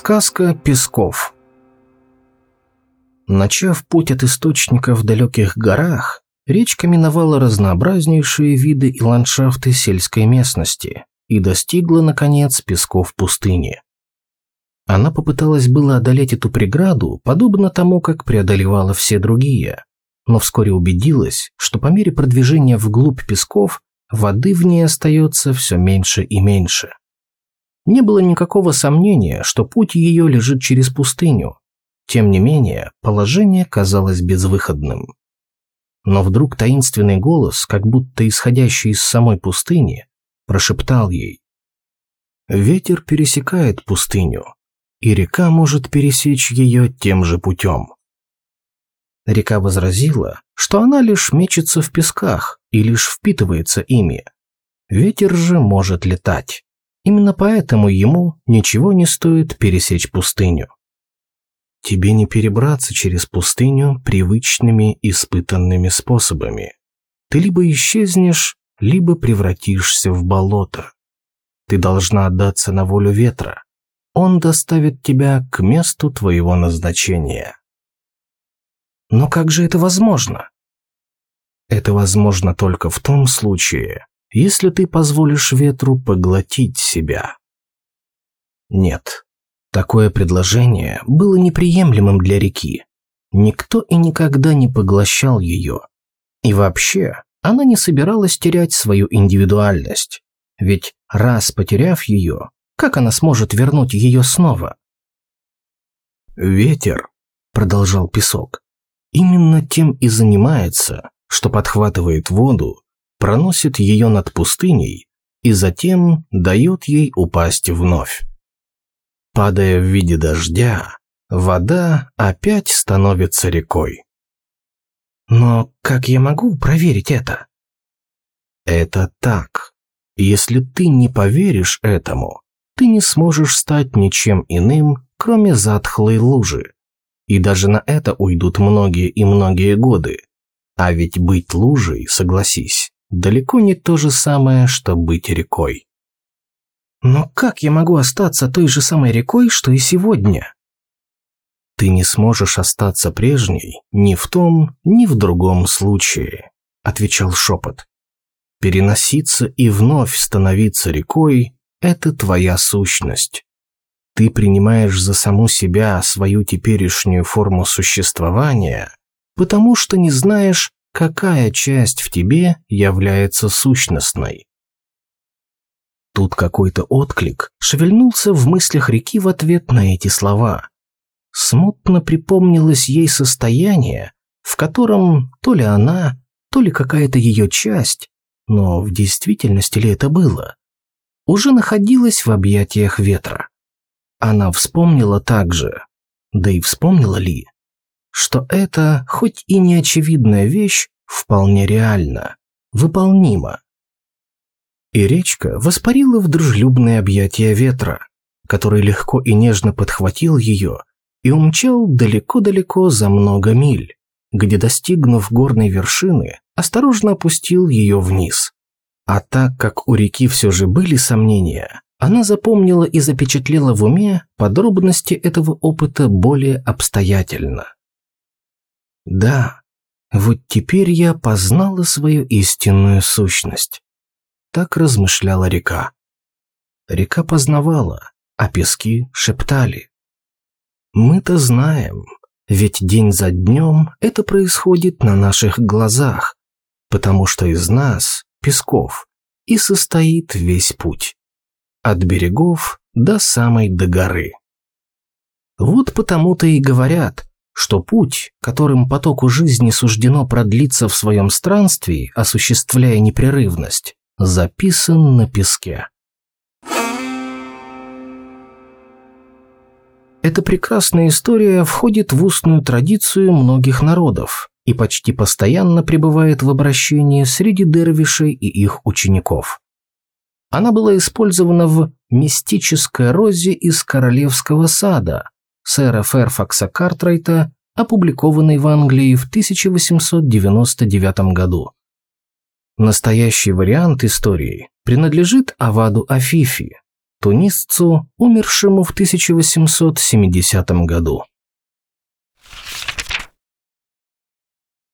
Сказка Песков Начав путь от источника в далеких горах, речка миновала разнообразнейшие виды и ландшафты сельской местности и достигла, наконец, песков пустыни. Она попыталась было одолеть эту преграду, подобно тому, как преодолевала все другие, но вскоре убедилась, что по мере продвижения вглубь песков воды в ней остается все меньше и меньше. Не было никакого сомнения, что путь ее лежит через пустыню. Тем не менее, положение казалось безвыходным. Но вдруг таинственный голос, как будто исходящий из самой пустыни, прошептал ей. «Ветер пересекает пустыню, и река может пересечь ее тем же путем». Река возразила, что она лишь мечется в песках и лишь впитывается ими. Ветер же может летать. Именно поэтому ему ничего не стоит пересечь пустыню. Тебе не перебраться через пустыню привычными испытанными способами. Ты либо исчезнешь, либо превратишься в болото. Ты должна отдаться на волю ветра. Он доставит тебя к месту твоего назначения. Но как же это возможно? Это возможно только в том случае, если ты позволишь ветру поглотить себя. Нет, Такое предложение было неприемлемым для реки. Никто и никогда не поглощал ее. И вообще, она не собиралась терять свою индивидуальность. Ведь раз потеряв ее, как она сможет вернуть ее снова? «Ветер», — продолжал песок, — «именно тем и занимается, что подхватывает воду, проносит ее над пустыней и затем дает ей упасть вновь. Падая в виде дождя, вода опять становится рекой. Но как я могу проверить это? Это так. Если ты не поверишь этому, ты не сможешь стать ничем иным, кроме затхлой лужи. И даже на это уйдут многие и многие годы. А ведь быть лужей, согласись, далеко не то же самое, что быть рекой. Но как я могу остаться той же самой рекой, что и сегодня? Ты не сможешь остаться прежней ни в том, ни в другом случае, отвечал шепот. Переноситься и вновь становиться рекой – это твоя сущность. Ты принимаешь за саму себя свою теперешнюю форму существования, потому что не знаешь, какая часть в тебе является сущностной. Тут какой-то отклик шевельнулся в мыслях реки в ответ на эти слова. Смутно припомнилось ей состояние, в котором то ли она, то ли какая-то ее часть, но в действительности ли это было, уже находилась в объятиях ветра. Она вспомнила также, да и вспомнила ли, что это, хоть и неочевидная вещь, вполне реальна, выполнима и речка воспарила в дружелюбные объятия ветра, который легко и нежно подхватил ее и умчал далеко-далеко за много миль, где, достигнув горной вершины, осторожно опустил ее вниз. А так как у реки все же были сомнения, она запомнила и запечатлела в уме подробности этого опыта более обстоятельно. Да, вот теперь я познала свою истинную сущность. Так размышляла река. Река познавала, а пески шептали. Мы-то знаем, ведь день за днем это происходит на наших глазах, потому что из нас, песков, и состоит весь путь. От берегов до самой до горы. Вот потому-то и говорят, что путь, которым потоку жизни суждено продлиться в своем странстве, осуществляя непрерывность, записан на песке. Эта прекрасная история входит в устную традицию многих народов и почти постоянно пребывает в обращении среди дервишей и их учеников. Она была использована в «Мистической розе из королевского сада» сэра Ферфакса Картрайта, опубликованной в Англии в 1899 году. Настоящий вариант истории принадлежит Аваду Афифи, тунисцу, умершему в 1870 году.